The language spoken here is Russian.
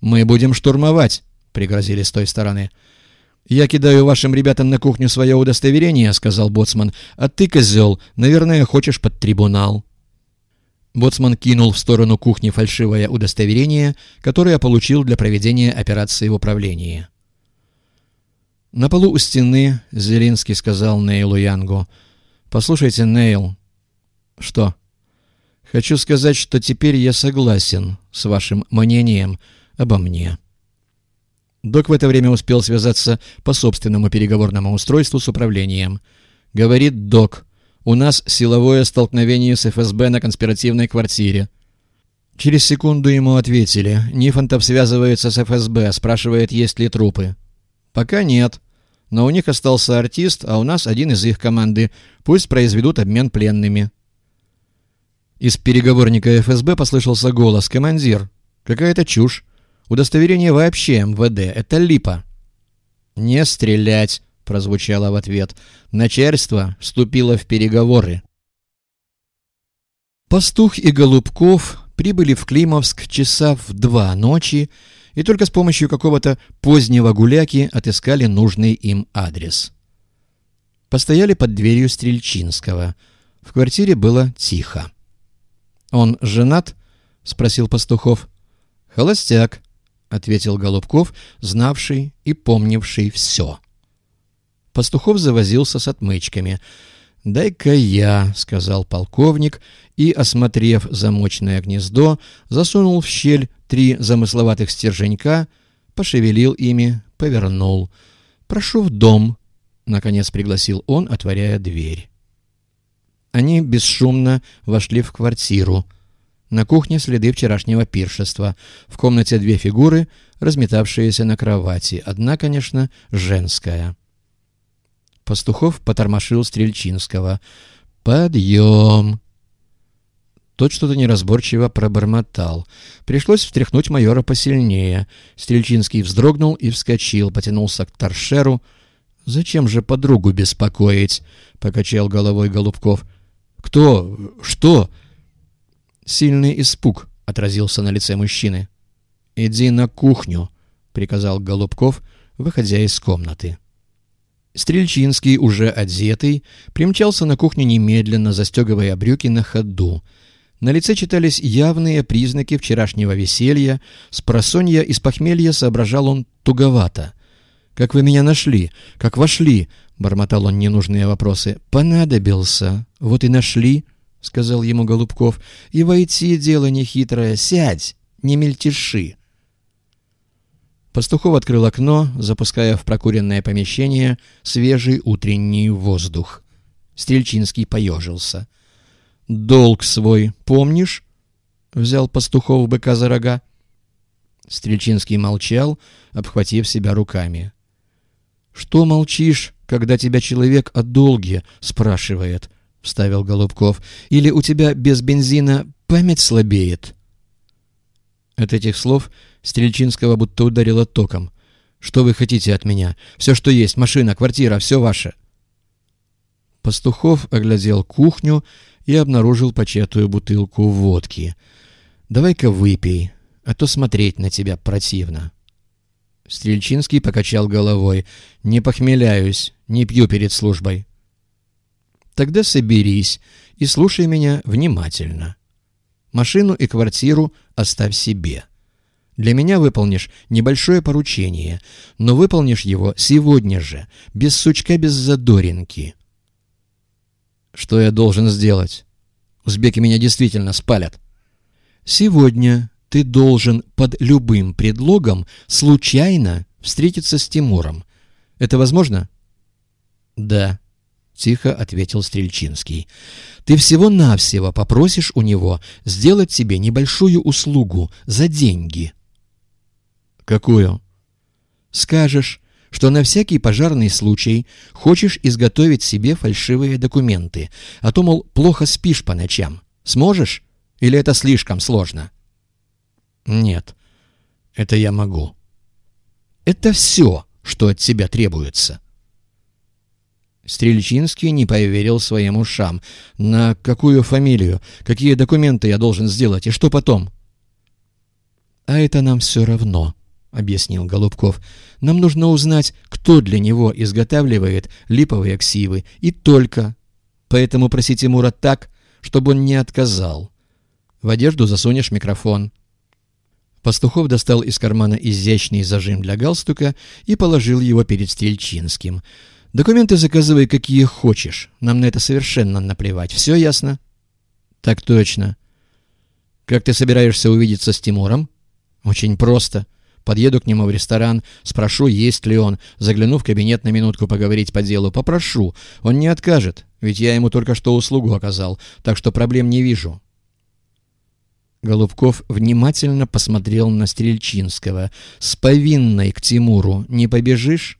«Мы будем штурмовать», — пригрозили с той стороны. «Я кидаю вашим ребятам на кухню свое удостоверение», — сказал Боцман. «А ты, козел, наверное, хочешь под трибунал». Боцман кинул в сторону кухни фальшивое удостоверение, которое получил для проведения операции в управлении. На полу у стены Зелинский сказал Нейлу Янгу. «Послушайте, Нейл». «Что?» «Хочу сказать, что теперь я согласен с вашим мнением обо мне». Док в это время успел связаться по собственному переговорному устройству с управлением. «Говорит док, у нас силовое столкновение с ФСБ на конспиративной квартире». Через секунду ему ответили. Нифонтов связывается с ФСБ, спрашивает, есть ли трупы. «Пока нет. Но у них остался артист, а у нас один из их команды. Пусть произведут обмен пленными». Из переговорника ФСБ послышался голос. «Командир, какая-то чушь. Удостоверение вообще МВД. Это липа». «Не стрелять», — прозвучало в ответ. «Начальство вступило в переговоры». Пастух и Голубков прибыли в Климовск часа в два ночи и только с помощью какого-то позднего гуляки отыскали нужный им адрес. Постояли под дверью Стрельчинского. В квартире было тихо. «Он женат?» — спросил Пастухов. «Холостяк», — ответил Голубков, знавший и помнивший все. Пастухов завозился с отмычками. «Дай-ка я», — сказал полковник, и, осмотрев замочное гнездо, засунул в щель три замысловатых стерженька, пошевелил ими, повернул. «Прошу в дом», — наконец пригласил он, отворяя дверь. Они бесшумно вошли в квартиру. На кухне следы вчерашнего пиршества. В комнате две фигуры, разметавшиеся на кровати. Одна, конечно, женская. Пастухов потормошил Стрельчинского. «Подъем!» Тот что-то неразборчиво пробормотал. Пришлось встряхнуть майора посильнее. Стрельчинский вздрогнул и вскочил, потянулся к торшеру. «Зачем же подругу беспокоить?» — покачал головой Голубков. «Кто? Что?» Сильный испуг отразился на лице мужчины. «Иди на кухню», — приказал Голубков, выходя из комнаты. Стрельчинский, уже одетый, примчался на кухню немедленно, застегивая брюки на ходу. На лице читались явные признаки вчерашнего веселья. С просонья из похмелья соображал он туговато. «Как вы меня нашли? Как вошли?» — бормотал он ненужные вопросы. «Понадобился. Вот и нашли», — сказал ему Голубков. «И войти дело нехитрое. Сядь, не мельтеши». Пастухов открыл окно, запуская в прокуренное помещение свежий утренний воздух. Стрельчинский поежился — «Долг свой помнишь?» — взял пастухов быка за рога. Стрельчинский молчал, обхватив себя руками. «Что молчишь, когда тебя человек о долге спрашивает?» — вставил Голубков. «Или у тебя без бензина память слабеет?» От этих слов Стрельчинского будто ударило током. «Что вы хотите от меня? Все, что есть, машина, квартира, все ваше». Пастухов оглядел кухню и обнаружил початую бутылку водки. «Давай-ка выпей, а то смотреть на тебя противно». Стрельчинский покачал головой. «Не похмеляюсь, не пью перед службой». «Тогда соберись и слушай меня внимательно. Машину и квартиру оставь себе. Для меня выполнишь небольшое поручение, но выполнишь его сегодня же, без сучка, без задоринки». Что я должен сделать? Узбеки меня действительно спалят. Сегодня ты должен под любым предлогом случайно встретиться с Тимуром. Это возможно? Да, тихо ответил Стрельчинский. Ты всего-навсего попросишь у него сделать тебе небольшую услугу за деньги. Какую? Скажешь, что на всякий пожарный случай хочешь изготовить себе фальшивые документы, а то, мол, плохо спишь по ночам. Сможешь? Или это слишком сложно? Нет, это я могу. Это все, что от тебя требуется. Стрельчинский не поверил своим ушам. На какую фамилию? Какие документы я должен сделать? И что потом? «А это нам все равно», — объяснил Голубков. «Нам нужно узнать, кто для него изготавливает липовые ксивы, и только. Поэтому проси Тимура так, чтобы он не отказал. В одежду засунешь микрофон». Пастухов достал из кармана изящный зажим для галстука и положил его перед Стрельчинским. «Документы заказывай, какие хочешь. Нам на это совершенно наплевать. Все ясно?» «Так точно». «Как ты собираешься увидеться с Тимуром?» «Очень просто. Подъеду к нему в ресторан, спрошу, есть ли он. Загляну в кабинет на минутку поговорить по делу. Попрошу. Он не откажет, ведь я ему только что услугу оказал, так что проблем не вижу». Голубков внимательно посмотрел на Стрельчинского. «С повинной к Тимуру не побежишь?»